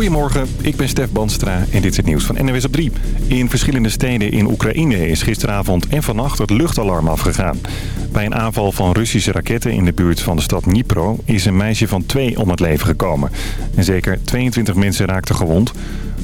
Goedemorgen, ik ben Stef Banstra en dit is het nieuws van NWS op 3. In verschillende steden in Oekraïne is gisteravond en vannacht het luchtalarm afgegaan. Bij een aanval van Russische raketten in de buurt van de stad Dnipro is een meisje van twee om het leven gekomen. En zeker 22 mensen raakten gewond.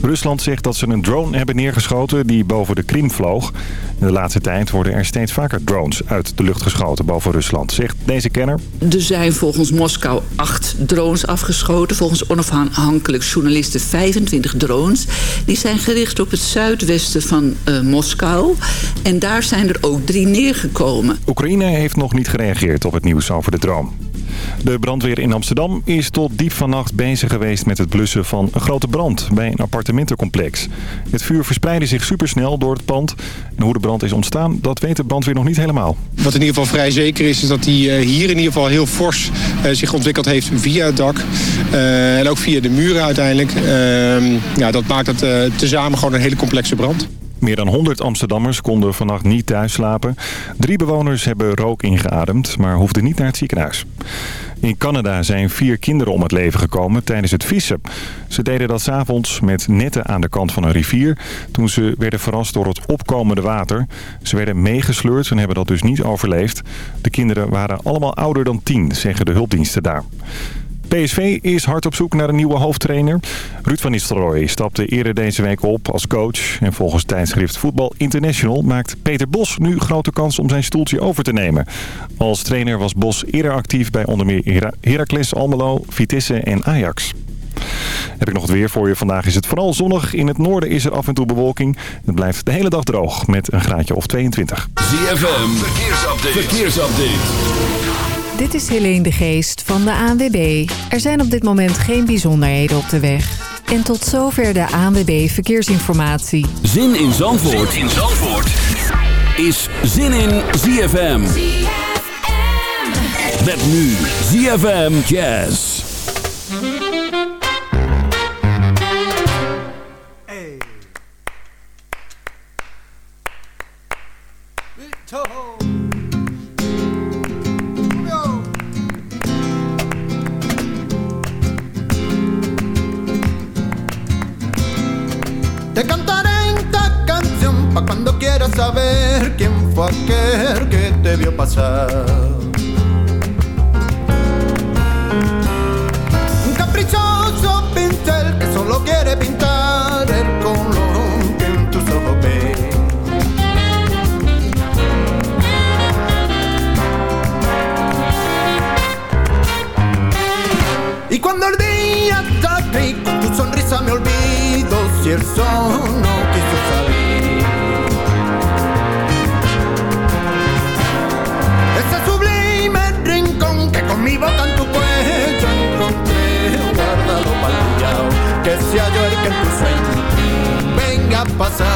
Rusland zegt dat ze een drone hebben neergeschoten die boven de Krim vloog. In de laatste tijd worden er steeds vaker drones uit de lucht geschoten boven Rusland, zegt deze kenner. Er zijn volgens Moskou acht drones afgeschoten. Volgens onafhankelijk journalisten 25 drones. Die zijn gericht op het zuidwesten van uh, Moskou. En daar zijn er ook drie neergekomen. Oekraïne heeft nog niet gereageerd op het nieuws over de drone. De brandweer in Amsterdam is tot diep vannacht bezig geweest met het blussen van een grote brand bij een appartementencomplex. Het vuur verspreidde zich supersnel door het pand. En hoe de brand is ontstaan, dat weet de brandweer nog niet helemaal. Wat in ieder geval vrij zeker is, is dat hij eh, hier in ieder geval heel fors uh, zich ontwikkeld heeft via het dak. Uh, en ook via de muren uiteindelijk. Ehm, ja, dat maakt het tezamen gewoon een hele complexe brand. Meer dan 100 Amsterdammers konden vannacht niet thuis slapen. Drie bewoners hebben rook ingeademd, maar hoefden niet naar het ziekenhuis. In Canada zijn vier kinderen om het leven gekomen tijdens het vissen. Ze deden dat s'avonds met netten aan de kant van een rivier... toen ze werden verrast door het opkomende water. Ze werden meegesleurd en hebben dat dus niet overleefd. De kinderen waren allemaal ouder dan tien, zeggen de hulpdiensten daar. PSV is hard op zoek naar een nieuwe hoofdtrainer. Ruud van Nistelrooy stapte eerder deze week op als coach. En volgens tijdschrift Voetbal International maakt Peter Bos nu grote kans om zijn stoeltje over te nemen. Als trainer was Bos eerder actief bij onder meer Heracles, Almelo, Vitesse en Ajax. Heb ik nog het weer voor je. Vandaag is het vooral zonnig. In het noorden is er af en toe bewolking. Het blijft de hele dag droog met een graadje of 22. ZFM, verkeersupdate. verkeersupdate. Dit is Helene de Geest van de ANWB. Er zijn op dit moment geen bijzonderheden op de weg. En tot zover de ANWB Verkeersinformatie. Zin in Zandvoort, zin in Zandvoort. is Zin in ZFM. ZFM. Met nu ZFM Jazz. Un caprichoso pincel que solo quiere pintar el color que en tus ojos ve. Y cuando el día está gris, con tu sonrisa me olvido si el sol venga a.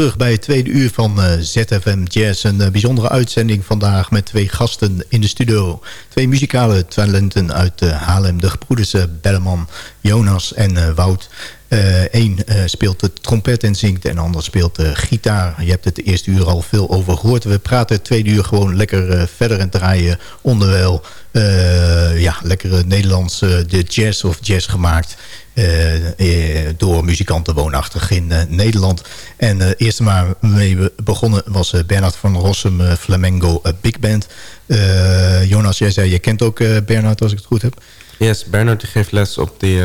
terug bij het tweede uur van eh, ZFM Jazz. Een uh, bijzondere uitzending vandaag met twee gasten in de studio. Twee muzikale talenten uit uh, Haarlem. De gebroeders Belleman, Jonas en Wout. Eén speelt de trompet en zingt en de ander speelt de gitaar. Je hebt het de eerste uur al veel over gehoord. We praten het tweede uur gewoon lekker verder en draaien onderwijl. ja, lekkere Nederlandse de jazz of jazz gemaakt. Uh, door muzikanten woonachtig in uh, Nederland. En de eerste maar mee begonnen was Bernard van Rossum Flamengo Big Band. Jonas, jij zei, je kent ook Bernard als ik het goed heb. Yes, Bernard geeft les op die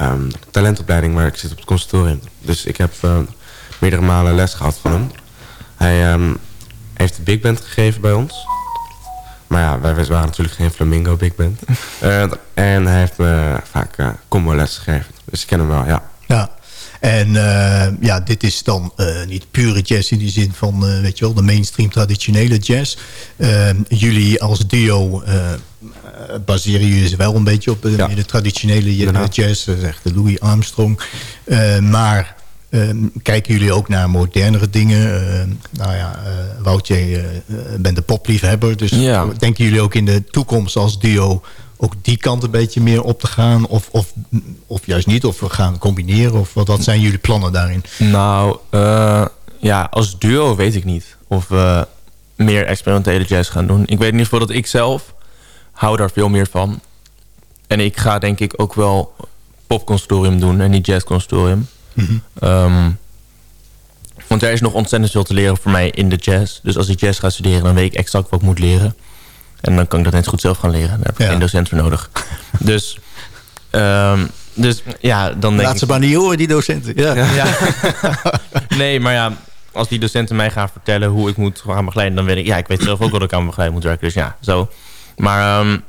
um, talentopleiding, maar ik zit op het conservatorium. Dus ik heb meerdere malen les gehad van hem. Hij um, heeft de Big Band gegeven bij ons. Maar ja, wij waren natuurlijk geen Flamingo Big Band. uh, en hij heeft me vaak uh, combo les gegeven. Dus ik ken hem wel, ja. Ja, en uh, ja, dit is dan niet pure jazz in die zin van, weet je wel, de mainstream traditionele jazz. jullie als duo baseren jullie wel een beetje op ja. de traditionele jazz, zegt de Louis Armstrong. maar Ehm, kijken jullie ook naar modernere dingen? Uh, nou ja, uh, Wout, jij uh, bent de popliefhebber. Dus denken jullie ook in de toekomst als duo... ook die kant een beetje meer op te gaan? Of, of, of juist niet? Of we gaan combineren? Of wat, wat zijn jullie plannen daarin? Nou, ja, als duo weet ik niet. Of we meer experimentele jazz gaan doen. Ik weet in ieder geval dat ik zelf hou daar veel meer van. En ik ga denk ik ook wel popconsortium doen en niet jazzconsortium. Ehm, want er is nog ontzettend veel te leren voor mij in de jazz. Dus als ik jazz ga studeren, dan weet ik exact wat ik moet leren. En dan kan ik dat net goed zelf gaan leren. Daar heb ik geen docent voor nodig. dus, um, dus ja, dan denk Laat ze maar niet horen, die docenten. Ja. ja. nee, maar ja, als die docenten mij gaan vertellen hoe ik moet gaan begeleiden... dan weet ik, ja, ik weet zelf ook wat ik aan begeleiden moet werken. Dus ja, zo. Maar um,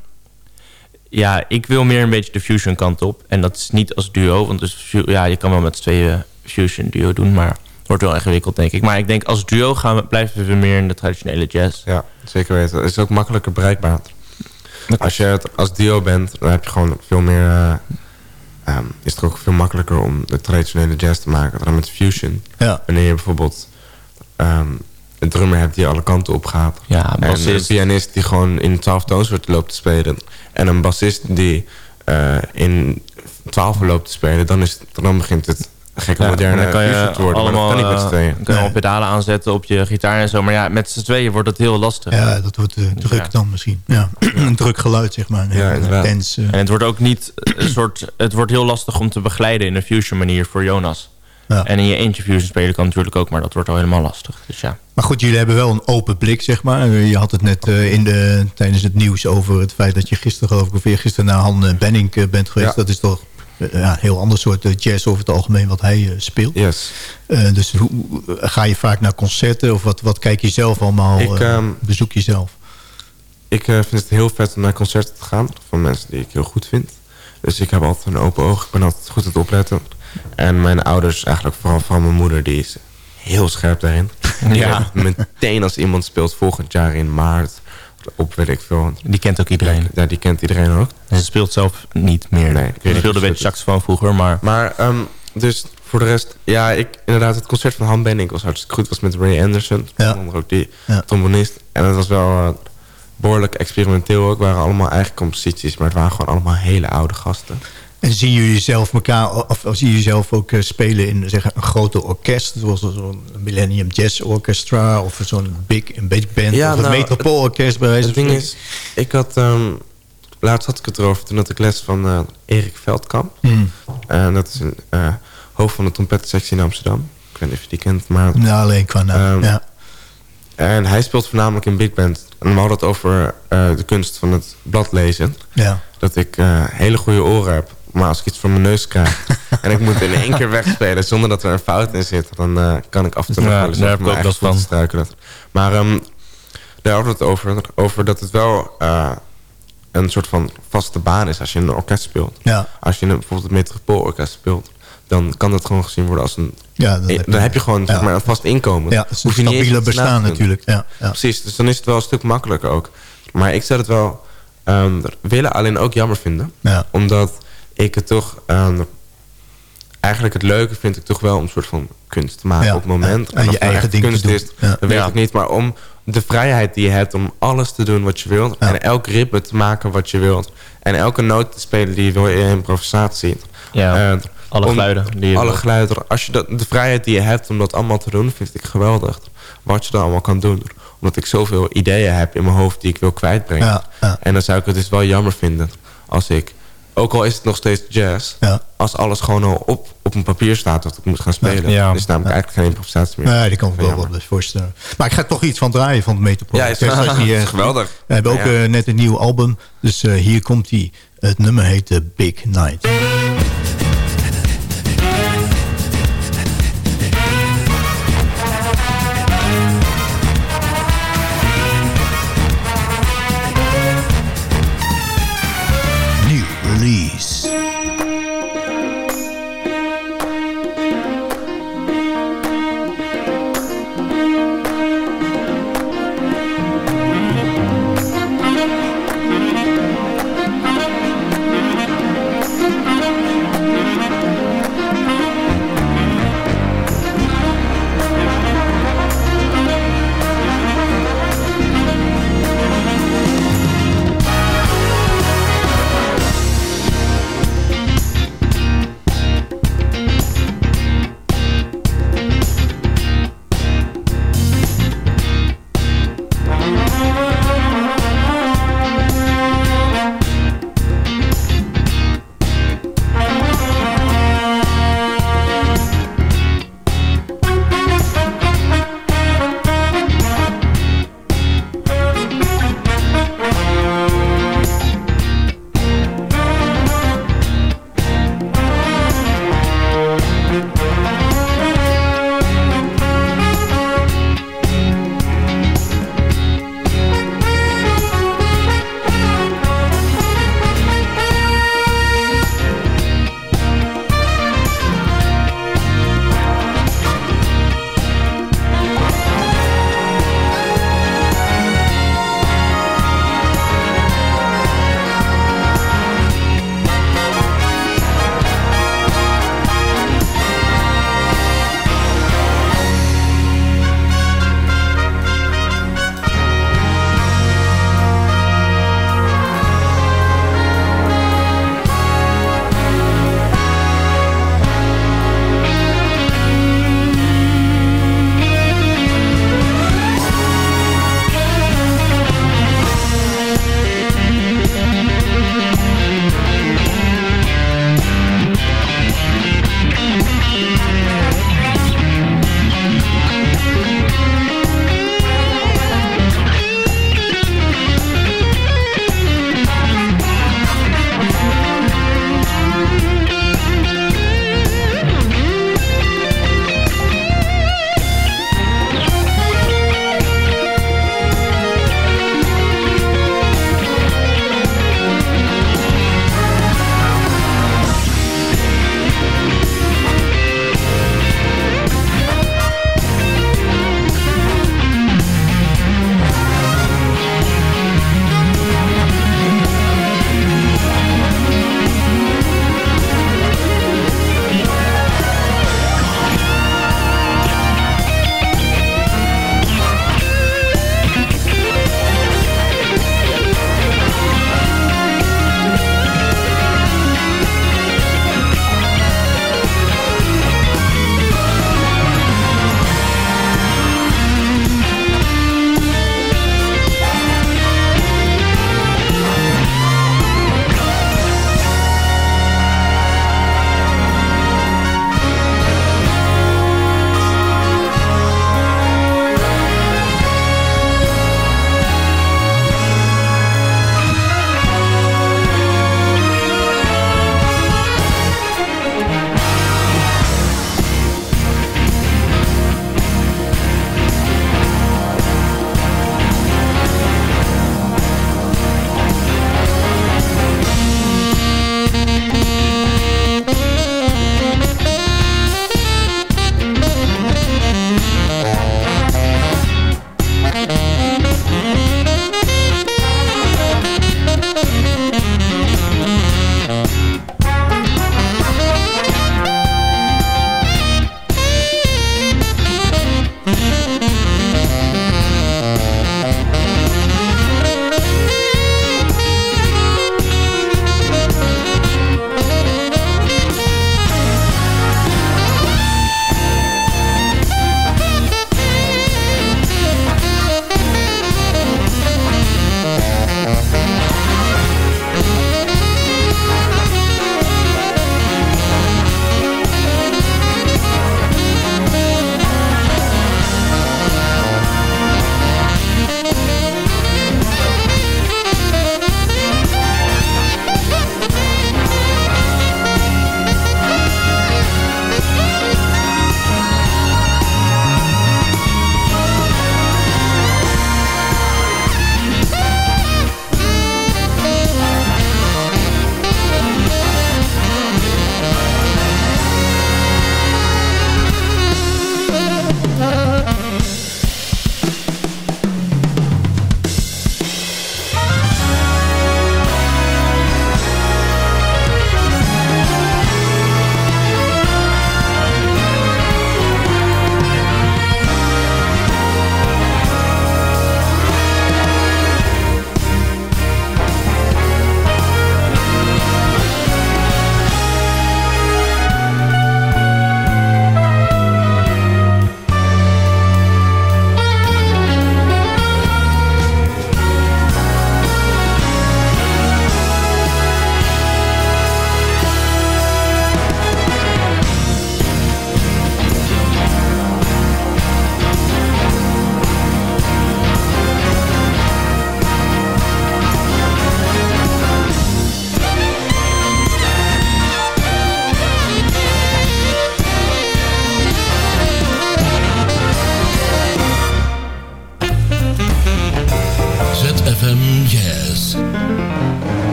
ja, ik wil meer een beetje de fusion kant op. En dat is niet als duo, want dus, ja, je kan wel met z'n tweeën fusion duo doen... maar het wordt wel ingewikkeld, denk ik. Maar ik denk als duo gaan we, blijven we meer in de traditionele jazz. Ja, zeker weten. Het is ook makkelijker bereikbaar. Als je het als duo bent, dan heb je gewoon veel meer... Uh, um, is het ook veel makkelijker om de traditionele jazz te maken dan met fusion. Ja. Wanneer je bijvoorbeeld um, een drummer hebt die alle kanten op gaat. Ja, en een pianist die gewoon in 12 toonsoorten loopt te spelen. En een bassist die uh, in 12 loopt te spelen. Dan, is, dan begint het gekke ja, moderne dan kan je te worden. Allemaal, maar dat kan niet met z'n tweeën. Dan kan je nee. pedalen aanzetten op je gitaar en zo. Maar ja, met z'n tweeën wordt het heel lastig. Ja, dat wordt uh, druk ja. dan misschien. Ja. een druk geluid, zeg maar. Ja, inderdaad. Dance, uh. En het wordt ook niet een soort... Het wordt heel lastig om te begeleiden in een fusion manier voor Jonas. Ja. En in je fusion spelen kan natuurlijk ook, maar dat wordt al helemaal lastig. Dus ja. Maar goed, jullie hebben wel een open blik, zeg maar. Je had het net uh, in de, tijdens het nieuws over het feit dat je gisteren, geloof ik, of gisteren naar Han Benning uh, bent geweest. Ja. Dat is toch uh, ja, een heel ander soort jazz over het algemeen wat hij speelt. Yes. dus hoe, ga je vaak naar concerten of wat, wat kijk je zelf allemaal, ik, um, bezoek je zelf? Ik vind het heel vet om naar concerten te gaan van mensen die ik heel goed vind. Dus ik heb altijd een open oog. Ik ben altijd goed aan het opletten. En mijn ouders, eigenlijk vooral van mijn moeder, die is heel scherp daarin. Ja. Meteen als iemand speelt volgend jaar in maart op weet ik veel. Die kent ook iedereen. Ja, die kent iedereen ook. En ze speelt zelf niet meer. Nee. Ik speelde een saxofoon vroeger, maar... Maar, um, dus voor de rest... Ja, ik, inderdaad, het concert van Han Benning was hartstikke goed. was met Ray Anderson. Ja. ook die ja. trombonist. En het was wel uh, behoorlijk experimenteel ook. Het waren allemaal eigen composities. Maar het waren gewoon allemaal hele oude gasten. En zien jullie zelf elkaar, of, of zien jullie zelf ook uh, spelen in zeg, een grote orkest? Zoals zo'n Millennium Jazz Orchestra of zo'n big, een big band ja, of een nou, metropoolorkest bij wijze Het van ding is, ik had, um, laatst had ik het erover, toen had ik les van uh, Erik Veldkamp. En dat is een uh, hoofd van de trompettensectie in Amsterdam. Ik weet niet of je die kent, maar... Nou, alleen qua naam, um, ja. En hij speelt voornamelijk in big band. En we hadden het over de kunst van het blad lezen. Ja. Dat ik hele goede oren heb. Maar als ik iets voor mijn neus krijg en ik moet in één keer wegspelen zonder dat er een fout in zit, dan uh, kan ik af en toe nog ja, wel eens daar heb ik ook last van struikelen. Maar um, daar hadden we het over, over dat het wel uh, een soort van vaste baan is als je in een orkest speelt. Ja. Als je in een, bijvoorbeeld het metropoolorkest speelt, dan kan dat gewoon gezien worden als een... Ja, dan, heb je, dan heb je gewoon ja. zeg maar, een vast inkomen. Ja, het een stabiele bestaan natuurlijk. Ja, ja. Precies, dus dan is het wel een stuk makkelijker ook. Maar ik zou het wel um, willen, alleen ook jammer vinden. Omdat ik het toch... Um, eigenlijk het leuke vind ik toch wel om een soort van kunst te maken ja, op het moment. En, en je eigen ding kunst te doen. is, ja. dat weet Ja. ik niet. Maar om de vrijheid die je hebt om alles te doen wat je wilt. Ja. En elk ritme te maken wat je wilt. En elke noot te spelen die je wil in improvisatie. Ja, Uh, alle om- geluiden. Die alle geluiden. Als je dat, de vrijheid die je hebt om dat allemaal te doen, vind ik geweldig. Wat je dan allemaal kan doen. Omdat ik zoveel ideeën heb in mijn hoofd die ik wil kwijtbrengen. Ja, ja. En dan zou ik het dus wel jammer vinden als ik, ook al is het nog steeds jazz, Ja. als alles gewoon al op, op een papier staat dat ik moet gaan spelen. Ja. Is namelijk eigenlijk geen improvisatie meer. Nee, die kan ik wel best voorstellen. Maar ik ga toch iets van draaien van het Metropool. Ja, is, die, geweldig. We hebben ook Ja. eh, net een nieuw album. Dus eh, hier komt hij. Het nummer heet eh, Big Night.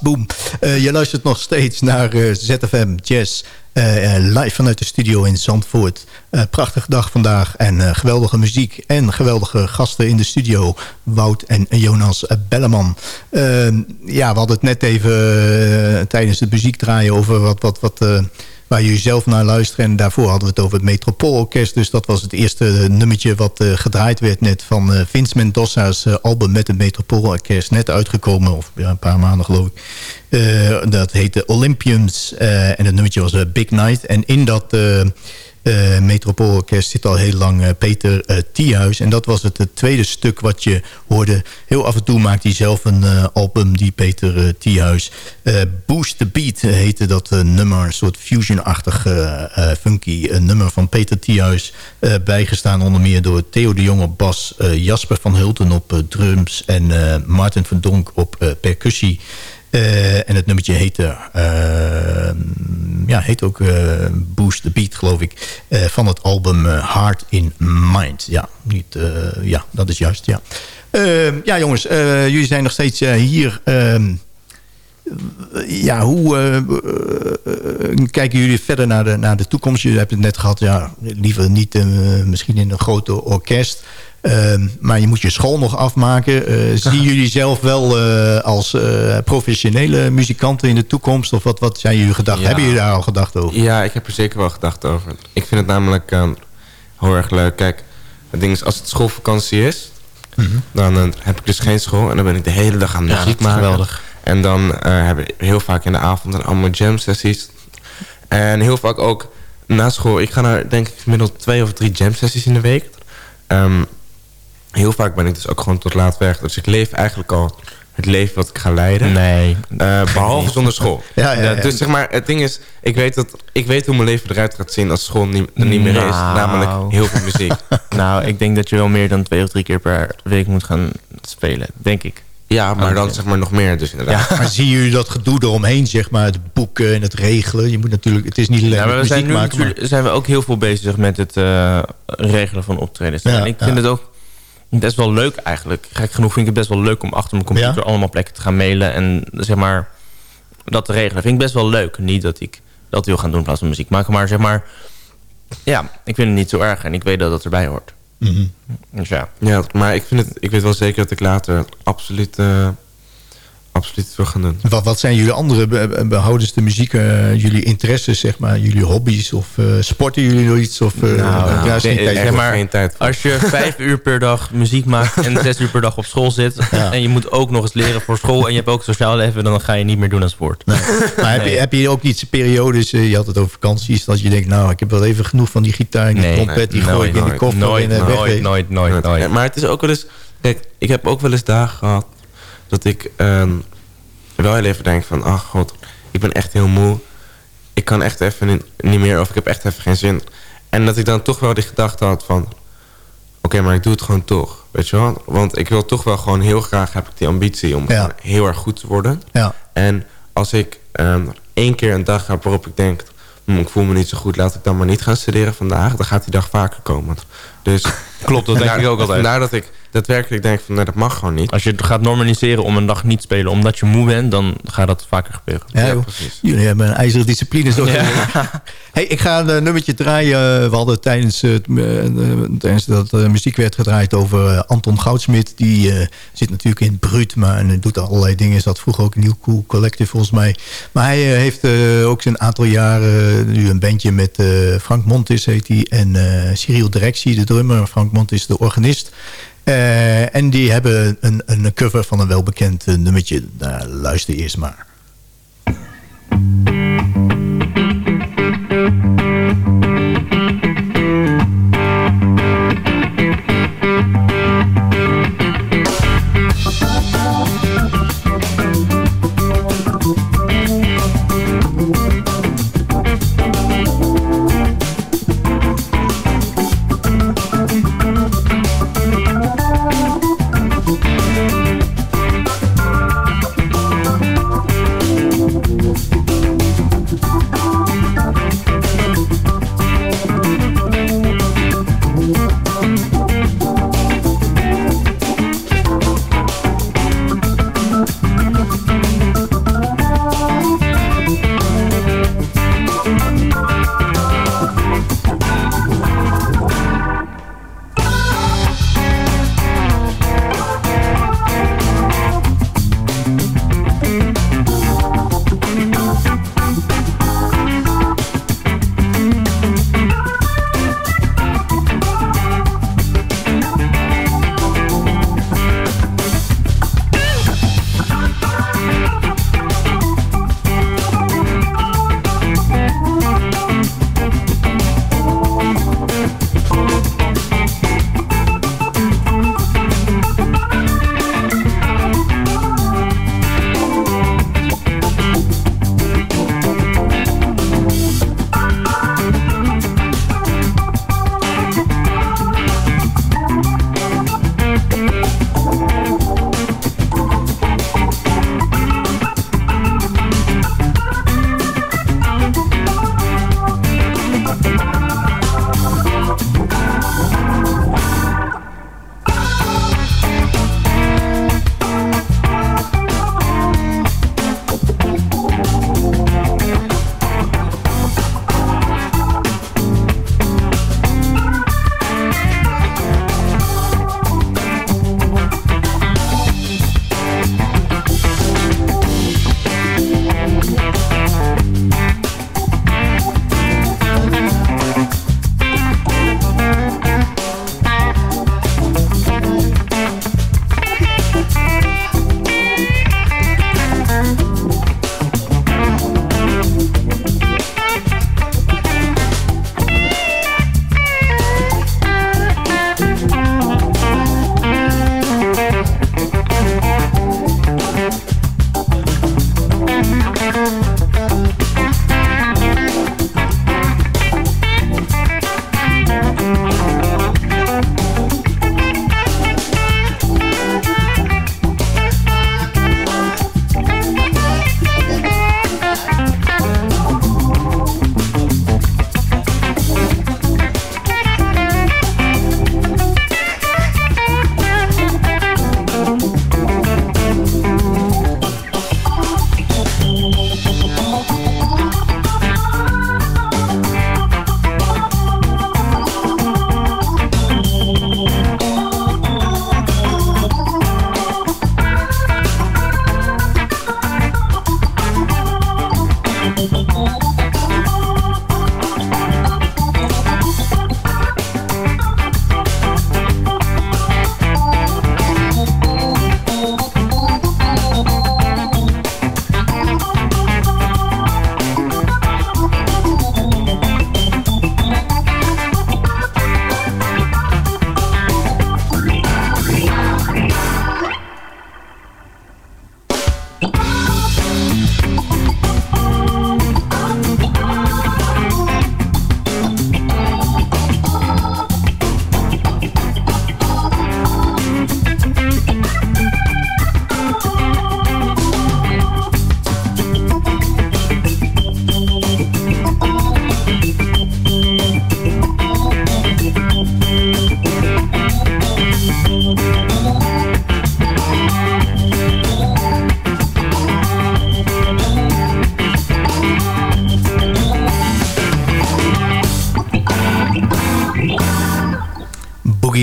Boom. Uh, je luistert nog steeds naar uh, ZFM Jazz. Uh, live vanuit de studio in Zandvoort. prachtige dag vandaag en geweldige muziek en geweldige gasten in de studio. Wout en Jonas Belleman. ja, we hadden het net even tijdens het muziek draaien over wat... wat, wat waar jullie zelf naar luisteren. En daarvoor hadden we het over het Metropoolorkest. Dus dat was het eerste nummertje wat uh, gedraaid werd net van uh, Vince Mendoza's album met het Metropoolorkest. Net uitgekomen, of ja, een paar maanden geloof ik. dat heette Olympiums en het nummertje was Big Night. En in dat uh, Metropoolorkest zit al heel lang uh, Peter uh, Thiehuis. En dat was het, het, tweede stuk wat je hoorde. Heel af en toe maakt hij zelf een album, die Peter Thiehuis. Boost the Beat heette dat nummer. Een soort fusion-achtig funky nummer van Peter Thiehuis. bijgestaan onder meer door Theo de Jong op bas. Jasper van Hulten op drums. En Martin van Donk op percussie. Uh, en het nummertje heette, uh, ja, heet ook uh, Boost the Beat, geloof ik. van het album Heart in Mind. Ja, niet, ja dat is juist, ja. Ehm, ja, jongens, jullie zijn nog steeds hier. Ehm, ja, hoe kijken jullie verder naar de, naar de toekomst? Jullie hebben het net gehad, ja, liever niet misschien in een grote orkest... Ehm, maar je moet je school nog afmaken. Uh, zien jullie zelf wel uh, als professionele muzikanten in de toekomst? Of wat, wat zijn jullie gedachten? Hebben jullie daar al gedacht over? Ja, ik heb er zeker wel gedacht over. Ik vind het namelijk ehm, heel erg leuk. Kijk, het ding is, als het schoolvakantie is... Mm -hmm. dan heb ik dus geen school. En dan ben ik de hele dag aan muziek ja, maken. Geweldig. En dan heb ik heel vaak in de avond allemaal jam sessies. En heel vaak ook na school. Ik ga naar, denk ik, gemiddeld twee of drie jam sessies in de week. Um, heel vaak ben ik dus ook gewoon tot laat weg. Dus ik leef eigenlijk al het leven wat ik ga leiden. Nee. Uh, behalve zonder school. ja, ja, ja, Dus zeg maar, het ding is, ik weet, dat, ik weet hoe mijn leven eruit gaat zien als school niet, er niet meer is. Nou. Namelijk heel veel muziek. nou, ik denk dat je wel meer dan twee of drie keer per week moet gaan spelen. Denk ik. Ja, maar dan zeg maar nog meer dus inderdaad. Ja. Maar zien jullie dat gedoe eromheen, zeg maar, het boeken en het regelen? Je moet natuurlijk, het is niet alleen ja, maar we zijn nu maken, maar... zijn we ook heel veel bezig met het uh, regelen van optredens. en ik vind het ook best wel leuk eigenlijk. Gek genoeg vind ik het best wel leuk om achter mijn computer allemaal plekken te gaan mailen. En zeg maar dat te regelen. Vind ik best wel leuk. Niet dat ik dat wil gaan doen in plaats van muziek maken. Maar zeg maar, ja, ik vind het niet zo erg. En ik weet dat dat erbij hoort. Mm Dus ja. Ja, maar ik, vind het, ik weet wel zeker dat ik later absoluut... Absoluut wil gaan doen. Wat, wat zijn jullie andere behoudens de muziek, uh, jullie interesses, zeg maar, jullie hobby's? Of uh, sporten jullie nog iets? Of, uh, nou, ja, geen, tijd, zeg maar, geen tijd. Als je vijf uur per dag muziek maakt en zes uur per dag op school zit... Ja. en je moet ook nog eens leren voor school en je hebt ook sociaal leven... dan ga je niet meer doen aan sport. Nee. Maar heb, je, heb je ook niet periodes, je had het over vakanties... dat je denkt, nou, ik heb wel even genoeg van die gitaar en die nee, trompet... die gooi ik in de koffer nooit, en nooit, nooit, nooit, nooit, nooit. Maar het is ook wel eens... Kijk, ik heb ook wel eens dagen gehad dat ik... Um, wel heel even denk van... ach god, ik ben echt heel moe. Ik kan echt even niet, meer of ik heb echt even geen zin. En dat ik dan toch wel die gedachte had van... oké, maar ik doe het gewoon toch. Weet je wel? Want ik wil toch wel gewoon heel graag... heb ik die ambitie om heel erg goed te worden. Ja. En als ik um, één keer een dag heb waarop ik denk... Hm, ik voel me niet zo goed, laat ik dan maar niet gaan studeren vandaag. Dan gaat die dag vaker komen. Dus, Klopt, dat denk ik ook altijd. Vandaar dat ik daadwerkelijk denk van nee, dat mag gewoon niet. Als je het gaat normaliseren om een dag niet te spelen omdat je moe bent, dan gaat dat vaker gebeuren. Ja, precies. Jullie hebben een ijzeren discipline. Zo ja. hey, ik ga een nummertje draaien. We hadden tijdens, uh, tijdens dat uh, muziek werd gedraaid over Anton Goudsmit. Die zit natuurlijk in Bruut, maar doet allerlei dingen. Is dat vroeger ook een New Cool Collective volgens mij. Maar hij heeft ook een aantal jaren nu een bandje met Frank Montis heet hij. En Cyril Directie, de drummer. Frank Montis, de organist. Uh, en die hebben een, een cover van een welbekend nummertje. Nou, luister eerst maar.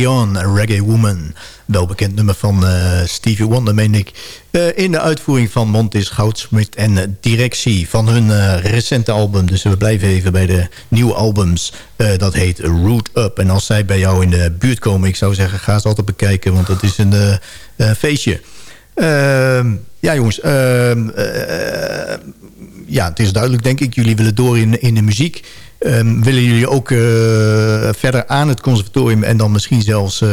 Reggae Woman. Welbekend nummer van uh, Stevie Wonder, meen ik. Uh, in de uitvoering van Montis Goudsmit en directie van hun uh, recente album. Dus we blijven even bij de nieuwe albums. dat heet Root Up. En als zij bij jou in de buurt komen, ik zou zeggen, ga ze altijd bekijken. Want dat is een feestje. Ehm, ja, jongens. Ehm, ja, het is duidelijk, denk ik. Jullie willen door in, in de muziek. Um, willen jullie ook uh, verder aan het conservatorium... en dan misschien zelfs uh,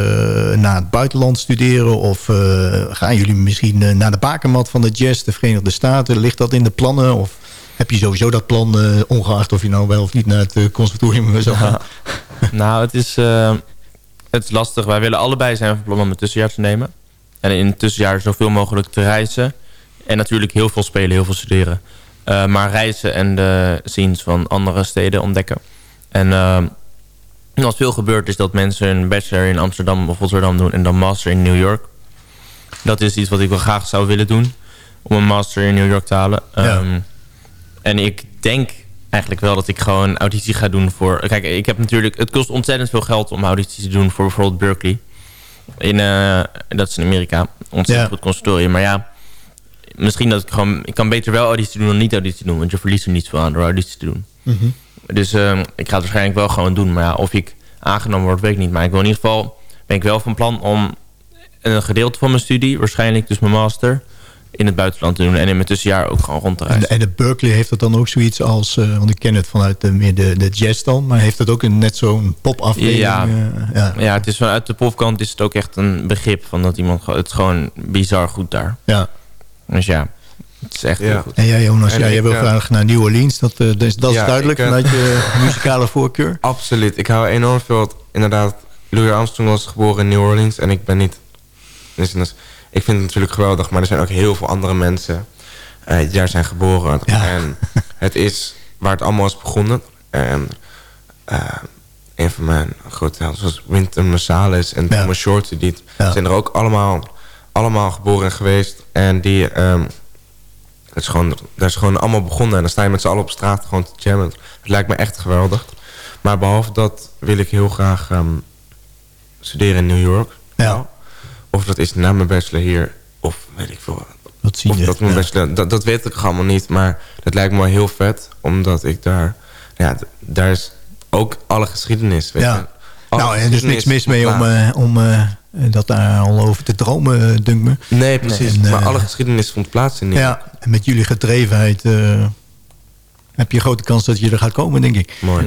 naar het buitenland studeren? Of uh, gaan jullie misschien naar de bakermat van de jazz, de Verenigde Staten? Ligt dat in de plannen? Of heb je sowieso dat plan, ongeacht of je nou wel of niet naar het conservatorium zou gaan? nou, het is, het is lastig. Wij willen allebei zijn van plan om een tussenjaar te nemen. En in het tussenjaar zoveel mogelijk te reizen. En natuurlijk heel veel spelen, heel veel studeren. Uh, maar reizen en de scenes van andere steden ontdekken. En uh, wat veel gebeurt is dat mensen een bachelor in Amsterdam of Rotterdam doen... en dan master in New York. Dat is iets wat ik wel graag zou willen doen. Om een master in New York te halen. Ja. Um, en ik denk eigenlijk wel dat ik gewoon auditie ga doen voor... Kijk, ik heb natuurlijk... Het kost ontzettend veel geld om audities te doen voor bijvoorbeeld Berkeley. In, uh, dat is in Amerika. Ontzettend ja. goed consultorium. Maar ja misschien dat ik gewoon... Ik kan beter wel auditie doen dan niet auditie doen. Want je verliest er niet veel aan door auditie te doen. Mm -hmm. Dus uh, ik ga het waarschijnlijk wel gewoon doen. Maar ja, of ik aangenomen word, weet ik niet. Maar ik wil in ieder geval... Ben ik wel van plan om een gedeelte van mijn studie... Waarschijnlijk dus mijn master in het buitenland te doen. En in mijn tussenjaar ook gewoon rond te reizen. En de, Berkeley heeft dat dan ook zoiets als... Uh, want ik ken het vanuit de, meer de, de jazz dan. Maar heeft dat ook een, net zo'n pop-afdeling? Ja, uh, ja. ja, het is vanuit de popkant is het ook echt een begrip... van dat iemand... Het is gewoon bizar goed daar. Ja. Dus ja, het is echt heel goed. En jij Jonas, en ja, jij wil uh, graag naar New Orleans. Dat, uh, dus, dat ja, is duidelijk ik, uh, vanuit je muzikale voorkeur. Absoluut. Ik hou enorm veel... Inderdaad, Louis Armstrong was geboren in New Orleans en ik ben niet. Dus, dus, ik vind het natuurlijk geweldig, maar er zijn ook heel veel andere mensen die daar zijn geboren. Ja. En het is waar het allemaal is begonnen. En een van mijn grote helden, zoals Winter Marsalis en Thomas ja. Shorty, die zijn er ook allemaal allemaal geboren geweest. En die, um, dat, is gewoon, dat is gewoon allemaal begonnen. En dan sta je met z'n allen op straat gewoon te jammen. Het lijkt me echt geweldig. Maar behalve dat wil ik heel graag um, studeren in New York. Ja. Of dat is na mijn bachelor hier. Of weet ik veel. Dat zie je. Dat, mijn bachelor, dat, dat weet ik allemaal niet. Maar dat lijkt me wel heel vet. Omdat ik daar... Ja, daar is ook alle geschiedenis. Weet ja. Je. nou, en er is niks mis mee om... Uh, om uh, dat daar al over te dromen, eh, dunkt me. Nee, precies. En, maar alle geschiedenis vond plaats in. Ja, en met jullie gedrevenheid heb je een grote kans dat je er gaat komen, denk ik. Mooi.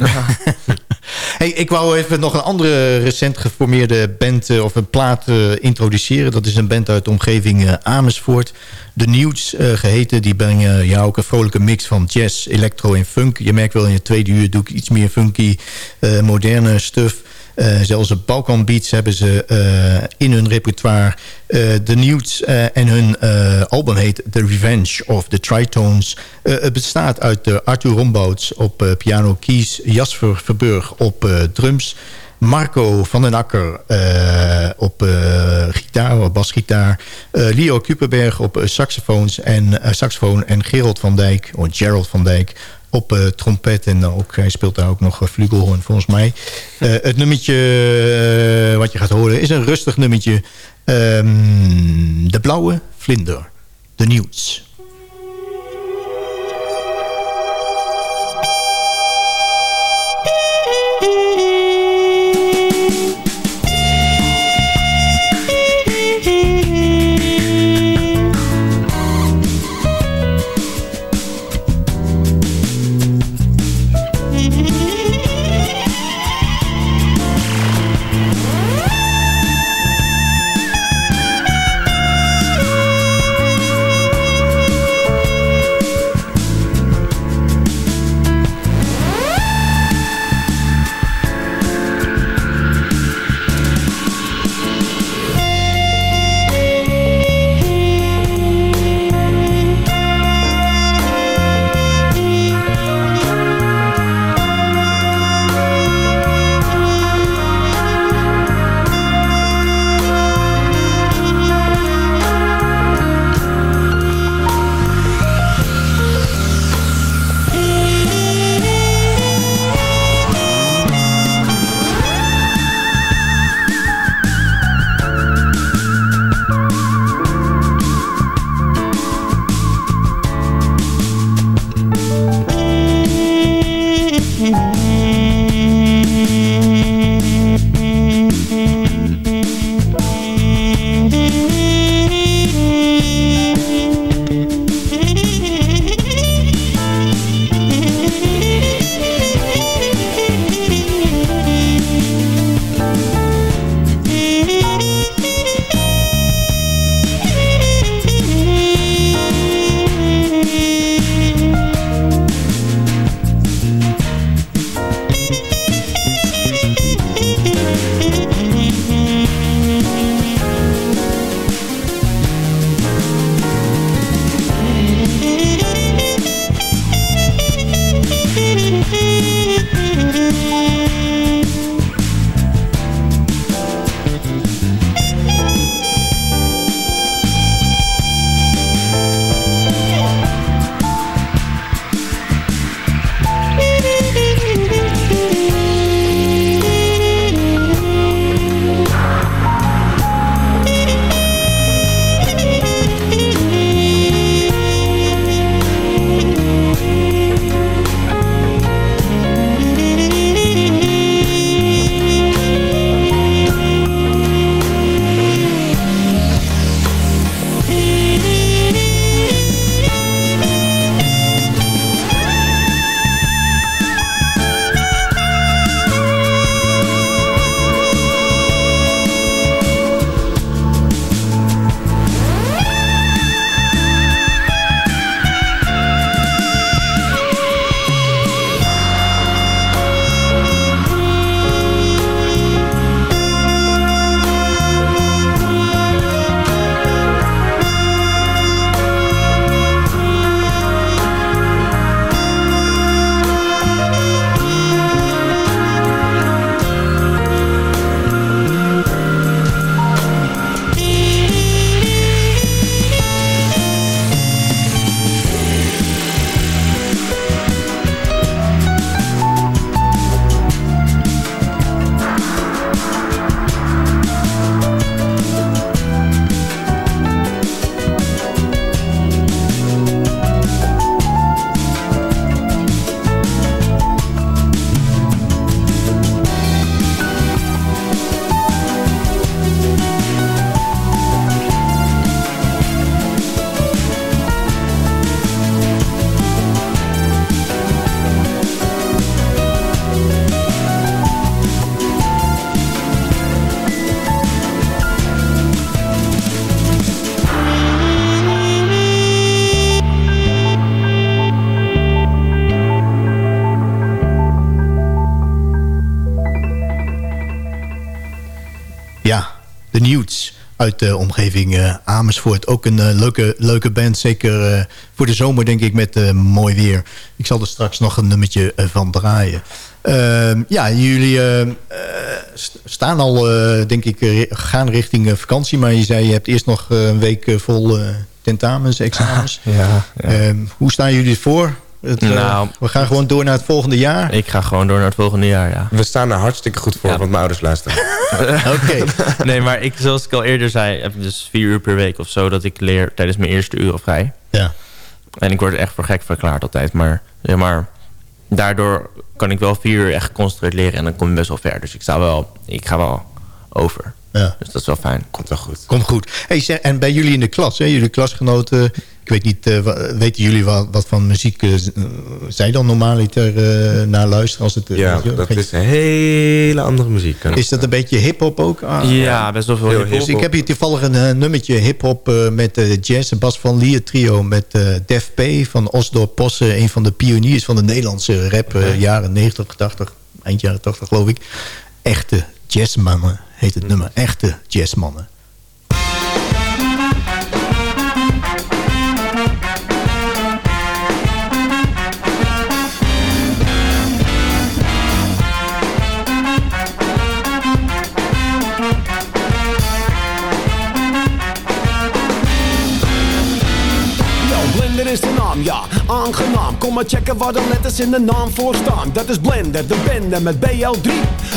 hey, ik wou even nog een andere recent geformeerde band uh, of een plaat introduceren. Dat is een band uit de omgeving Amersfoort. De Newts geheten, die brengen ja, ook een vrolijke mix van jazz, electro en funk. Je merkt wel in het tweede uur doe ik iets meer funky, moderne stuff. Uh, zelfs de Balkan Beats hebben ze uh, in hun repertoire. Uh, de Newts en hun album heet The Revenge of the Tritones. het bestaat uit Arthur Rombouts op piano keys, Jasper Verburg op drums... Marco van den Akker op uh, gitaar, basgitaar. Leo Kuperberg op saxofoons en, saxofoon. En Gerald van Dijk, of Gerald van Dijk op uh, trompet. En ook, hij speelt daar ook nog flugelhorn volgens mij. Het nummertje wat je gaat horen is een rustig nummertje. Um, de Blauwe Vlinder. De Nieuws. Newts uit de omgeving uh, Amersfoort. Ook een uh, leuke, leuke band, zeker uh, voor de zomer denk ik met mooi weer. Ik zal er straks nog een nummertje van draaien. Ehm, ja, jullie staan al, denk ik, gaan richting vakantie. Maar je zei, je hebt eerst nog een week vol tentamens, examens. ja, ja. Ehm, hoe staan jullie voor? Het, nou, we gaan gewoon door naar het volgende jaar. Ik ga gewoon door naar het volgende jaar, ja. We staan er hartstikke goed voor, ja. want mijn ouders luisteren. Oké. nee, maar ik, zoals ik al eerder zei, heb ik dus vier uur per week of zo... dat ik leer tijdens mijn eerste uren vrij. Ja. En ik word echt voor gek verklaard altijd. Maar, ja, maar daardoor kan ik wel vier uur echt geconcentreerd leren... en dan kom ik best wel ver. Dus ik, sta wel, ik ga wel over. Ja. Dus dat is wel fijn. Komt wel goed. Komt goed. Hey, zeg, en bij jullie in de klas, hè, jullie klasgenoten... ik weet niet, uh, weten jullie wat, wat van muziek uh, zij dan normaliter uh, naar luisteren? Als het, ja, dat is een hele andere muziek. Is dat een beetje hip-hop ook? Ah, ja, best wel veel hip-hop. Dus ik heb hier toevallig een nummertje hip-hop met jazz en Bas van Lier trio... met Def P van Osdorp Posse, een van de pioniers van de Nederlandse rap... jaren 90, 80, eind jaren 80 geloof ik. Echte jazzmannen heet het nummer. Echte jazzmannen. Is naam, ja, aangenaam. Kom maar checken waar de letters in de naam voor staan. Dat is Blender, de bende met BL3.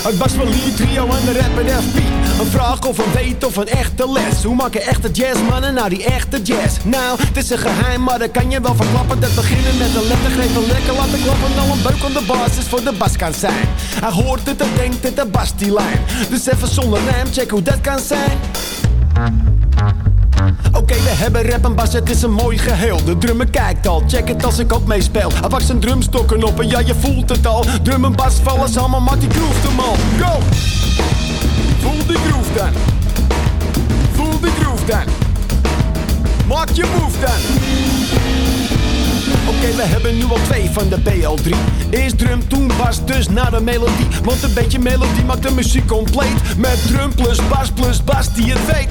Het was wel Lee Trio en de rapper FP. Een vraag of een weet of een echte les. Hoe maken echte jazzmannen nou die echte jazz? Nou, het is een geheim, maar dat kan je wel verklappen. Dat beginnen met een lettergreep en lekker laten klappen. Dan een beuk aan de basis voor de bas kan zijn. Hij hoort het en denkt het, de bas die lijn. Dus even zonder rijm, check hoe dat kan zijn. Oké, we hebben rap en bas, het is een mooi geheel. De drummer kijkt al, check het als ik ook meespeel. Hij pakt zijn drumstokken op en ja, je voelt het al. Drum en bas vallen samen, maakt die groove de man. Go! Voel die groove dan. Voel die groove dan. Maak je move dan. Oké, we hebben nu al twee van de BL3. Eerst drum, toen bas, dus naar de melodie. Want een beetje melodie maakt de muziek compleet. Met drum plus bas plus bas die het weet.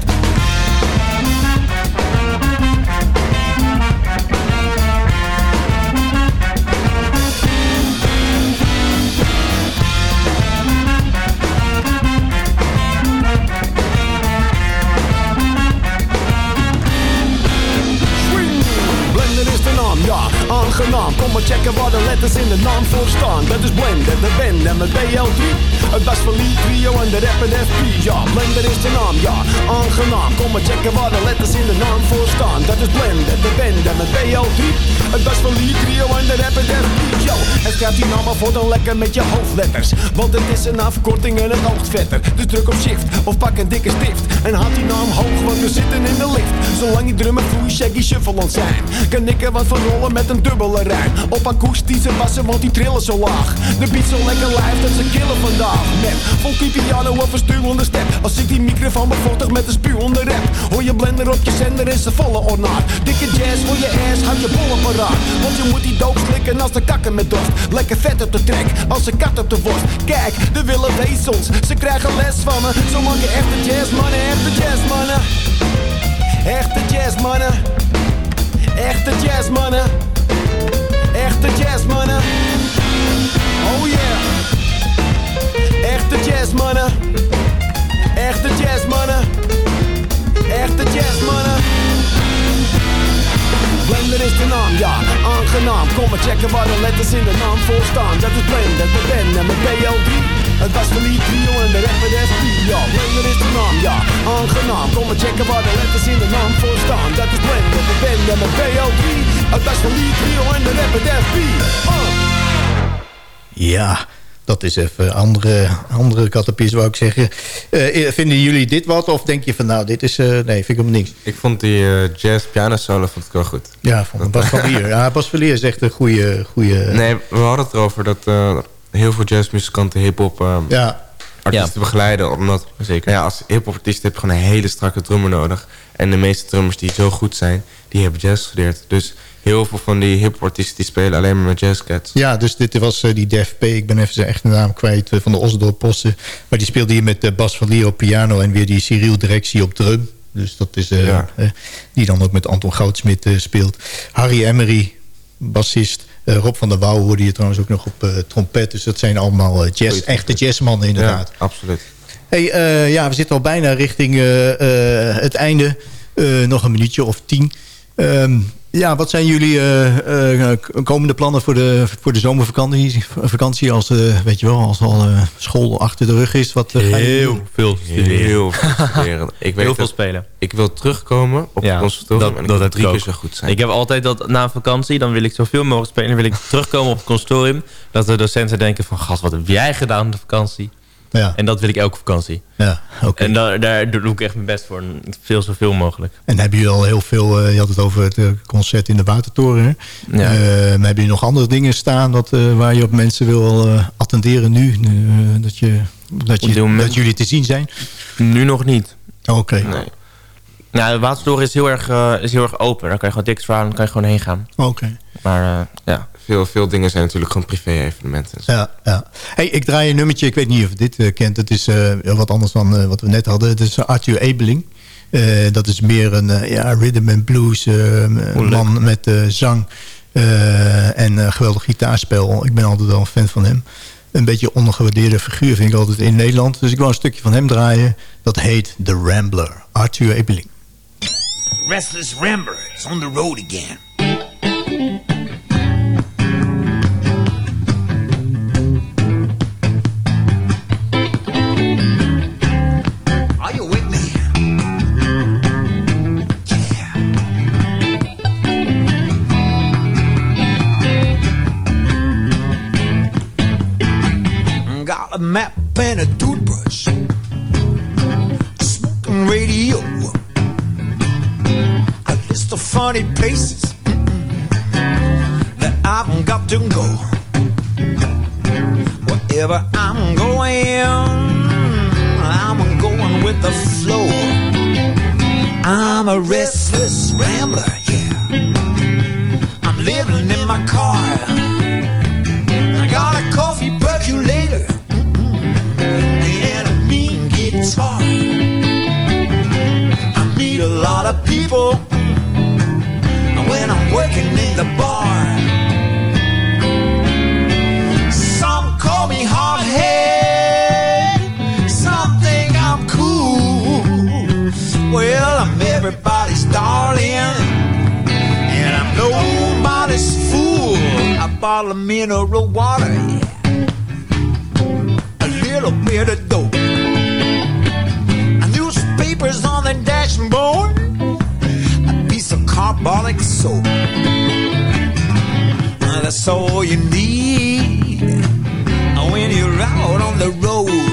Maar checken waar de letters in de naam voor staan. Dat is Blender, de band en met BL3 Het best van Lee Trio en de rap en FP Ja, Blender is de naam, ja, aangenaam. Kom maar checken waar de letters in de naam voor staan. Dat is Blender, de band en met BL3 Het best van Lee Trio en de rap en FP Yo, en schrijf die naam maar voor dan lekker met je hoofdletters. Want het is een afkorting en het oogt Dus druk op shift of pak een dikke stift. En haal die naam hoog, want we zitten in de lift. Zolang die drummen vloei, shaggy shuffle zijn. Kan ik er wat van rollen met een dubbele rijn Op akoestische bassen, want die trillen zo laag. De beat zo lekker live, dat ze killen vandaag. Met funky piano of een stuwende step. Als ik die microfoon bevochtig met een spuwende rap Hoor je blender op je zender en ze vallen ornaat Dikke jazz voor je ass, houd je bollen paraat Want je moet die doop slikken als de kakken met dorst. Lekker vet op de trek, als een kat op de worst. Kijk, de willen wezels, ze krijgen les van me. Zo maken echte jazzmannen, echte jazzmannen. Echte jazzmannen. Echte jazzmannen. Echte jazzmannen. Oh yeah. Echte jazzmannen. Echte jazzmannen. Echte jazzmannen. Blender is de naam, ja, aangenaam Kom maar checken waar de letters in de naam voor staan Dat is Blender, de Ben en BL3 Het was van die trio en de rapper SP Ja, Blender is de naam, ja, aangenaam Kom maar checken waar de letters in de naam voor staan Dat is Blender, de Ben en mijn BL3 Het was van die trio en de rapper SP uh. Ja, dat is even andere, andere kattenpies, wou ik zeggen. Uh, vinden jullie dit wat? Of denk je van, nou, dit is... Uh, nee, vind ik hem niks. Ik vond die uh, jazz piano solo vond ik wel goed. Ja, vond Bas van Lier. ja, Bas van Lier is echt een goede... goede nee, we hadden het erover dat heel veel jazzmuzikanten hip-hop... ja. artiesten ja. begeleiden. Omdat, Zeker. Ja, als hip-hop artiest heb je gewoon een hele strakke drummer nodig. En de meeste drummers die zo goed zijn, die hebben jazz gestudeerd. Dus heel veel van die hip artiesten die spelen alleen maar met jazzcats. Ja, dus dit was uh, die Def P. Ik ben even zijn echte naam kwijt uh, van de Osdorp Posten. Maar die speelde hier met uh, Bas van Lier op piano en weer die Cyril Directie op drum. Dus dat is ja. die dan ook met Anton Goudsmit speelt. Harry Emery, bassist. Rob van der Wouw hoorde je trouwens ook nog op trompet. Dus dat zijn allemaal jazz, echte jazzmannen inderdaad. Ja, absoluut. Hey, ja, we zitten al bijna richting het einde. nog een minuutje of tien. Um, ja, wat zijn jullie uh, uh, komende plannen voor de, voor de zomervakantie? Vakantie als, uh, weet je wel, als al school achter de rug is? Wat, heel veel studeren. Heel veel studeren. Ik weet heel veel spelen. Ik wil terugkomen op ja, het conservatorium en dat drie keer zo goed zijn. Ik heb altijd dat na een vakantie, dan wil ik zoveel mogelijk spelen. Dan wil ik terugkomen op het conservatorium. Dat de docenten denken van, gast, wat heb jij gedaan op de vakantie? Ja. En dat wil ik elke vakantie. Ja, okay. En daar, daar doe ik echt mijn best voor. Veel zoveel mogelijk. En hebben jullie al heel veel... Uh, je had het over het uh, concert in de Watertoren. Ja. Uh, hebben jullie nog andere dingen staan... Dat, waar je op mensen wil attenderen nu? dat, je, dat, je, dat jullie te zien zijn? Nu nog niet. Oké. Okay. Nee. Nou, de Watertoren is heel erg, is heel erg open. Daar kan je gewoon dik vragen en kan je gewoon heen gaan. Oké. Maar ja veel, veel dingen zijn natuurlijk gewoon privé-evenementen. Ja, ja. Hey, ik draai een nummertje. Ik weet niet of je dit uh, kent. Het is uh, wat anders dan uh, wat we net hadden. Het is Arthur Ebeling. dat is meer een ja, rhythm and blues man met zang en geweldig gitaarspel. Ik ben altijd wel een fan van hem. Een beetje ondergewaardeerde figuur vind ik altijd in Nederland. Dus ik wil een stukje van hem draaien. Dat heet The Rambler. Arthur Ebeling. Restless Rambler is on the road again. Are you with me? Mm, got a map and a toothbrush, a smoking radio, of funny places that I've got to go. Wherever I'm going, I'm going with the flow. I'm a restless rambler, yeah. I'm living in my car. I got a coffee percolator and a mean guitar. I meet a lot of people when I'm working in the bar. Some call me hard head, some think I'm cool. Well, I'm everybody's darling, and I'm nobody's fool. I bottle mineral water, yeah. a little bit of dope carbolic soap. That's all you need when you're out on the road.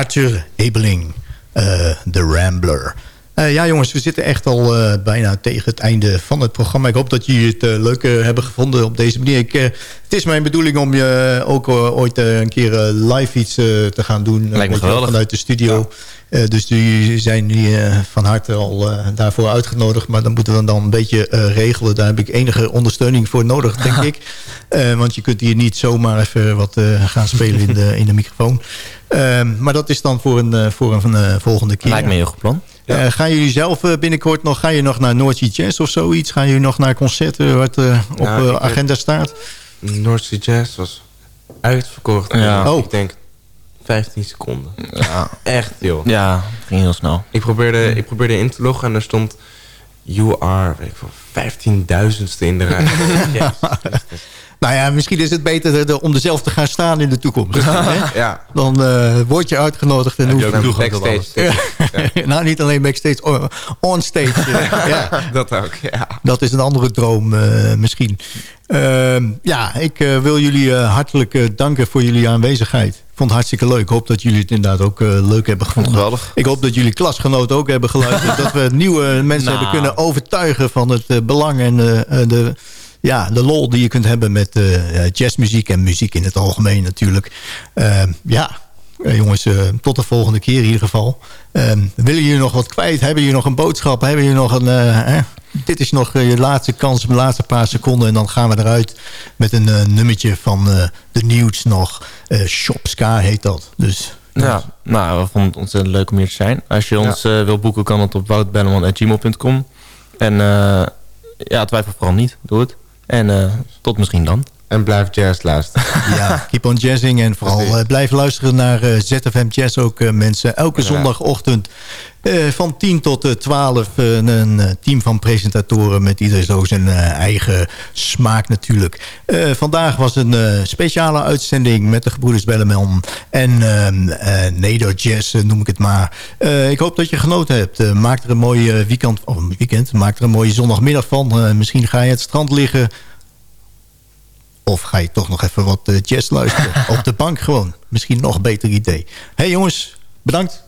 Arthur Ebeling, uh, The Rambler. Uh, ja jongens, we zitten echt al uh, bijna tegen het einde van het programma. Ik hoop dat jullie het uh, leuk hebben gevonden op deze manier. Ik, het is mijn bedoeling om je ook ooit een keer live iets te gaan doen. Lijkt me geweldig. Vanuit de studio. Ja. dus jullie zijn nu van harte al daarvoor uitgenodigd. Maar dan moeten we dan een beetje regelen. Daar heb ik enige ondersteuning voor nodig, denk ik. want je kunt hier niet zomaar even wat gaan spelen in de, in de microfoon. maar dat is dan voor een, voor een volgende keer. Lijkt me een heel goed plan. Ja. Uh, gaan jullie zelf uh, binnenkort nog, ga je nog naar Noordzee Jazz of zoiets? Gaan jullie nog naar concerten wat uh, op nou, agenda staat? Noordzee Jazz was uitverkocht. Ja. Oh. Ik denk 15 seconden. Ja. Echt, joh. Ja, ging heel snel. Ik probeerde, ik probeerde in te loggen en er stond... You are, weet ik wel, 15.000ste in de rij. Nou ja, misschien is het beter om er zelf te gaan staan in de toekomst. ja. Dan uh, word je uitgenodigd. En hoef je backstage. Ja. nou, niet alleen backstage, onstage. ja. Dat ook, ja. Dat is een andere droom uh, misschien. Uh, ja, ik uh, wil jullie hartelijk danken voor jullie aanwezigheid. Ik vond het hartstikke leuk. Ik hoop dat jullie het inderdaad ook leuk hebben gevonden. Geweldig. Ik hoop dat jullie klasgenoten ook hebben geluisterd. dat we nieuwe mensen nou. hebben kunnen overtuigen van het belang en de ja, de lol die je kunt hebben met uh, jazzmuziek en muziek in het algemeen natuurlijk. Uh, ja, uh, jongens, tot de volgende keer in ieder geval. willen jullie nog wat kwijt? Hebben jullie nog een boodschap? Hebben jullie nog een... dit is nog je laatste kans, de laatste paar seconden. En dan gaan we eruit met een nummertje van de nieuws nog. Shop Ska heet dat. Dus... Ja, nou, we vonden het ontzettend leuk om hier te zijn. Als je ons ja. wil boeken, kan het op woutbelleman.gmail.com. En ja, twijfel vooral niet. Doe het. En uh, tot misschien dan. En blijf jazz luisteren. Ja, keep on jazzing. En vooral uh, blijf luisteren naar uh, ZFM Jazz ook mensen. Elke zondagochtend van 10 tot 12 een team van presentatoren... met ieder zo zijn eigen smaak natuurlijk. vandaag was een speciale uitzending met de gebroeders Belleman... en Neder Jazz, noem ik het maar. ik hoop dat je genoten hebt. maak er een mooie weekend, of weekend, maak er een mooie zondagmiddag van. misschien ga je het strand liggen... Of ga je toch nog even wat uh, jazz luisteren? Op de bank gewoon. Misschien nog een beter idee. hey jongens, bedankt.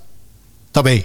Tabé.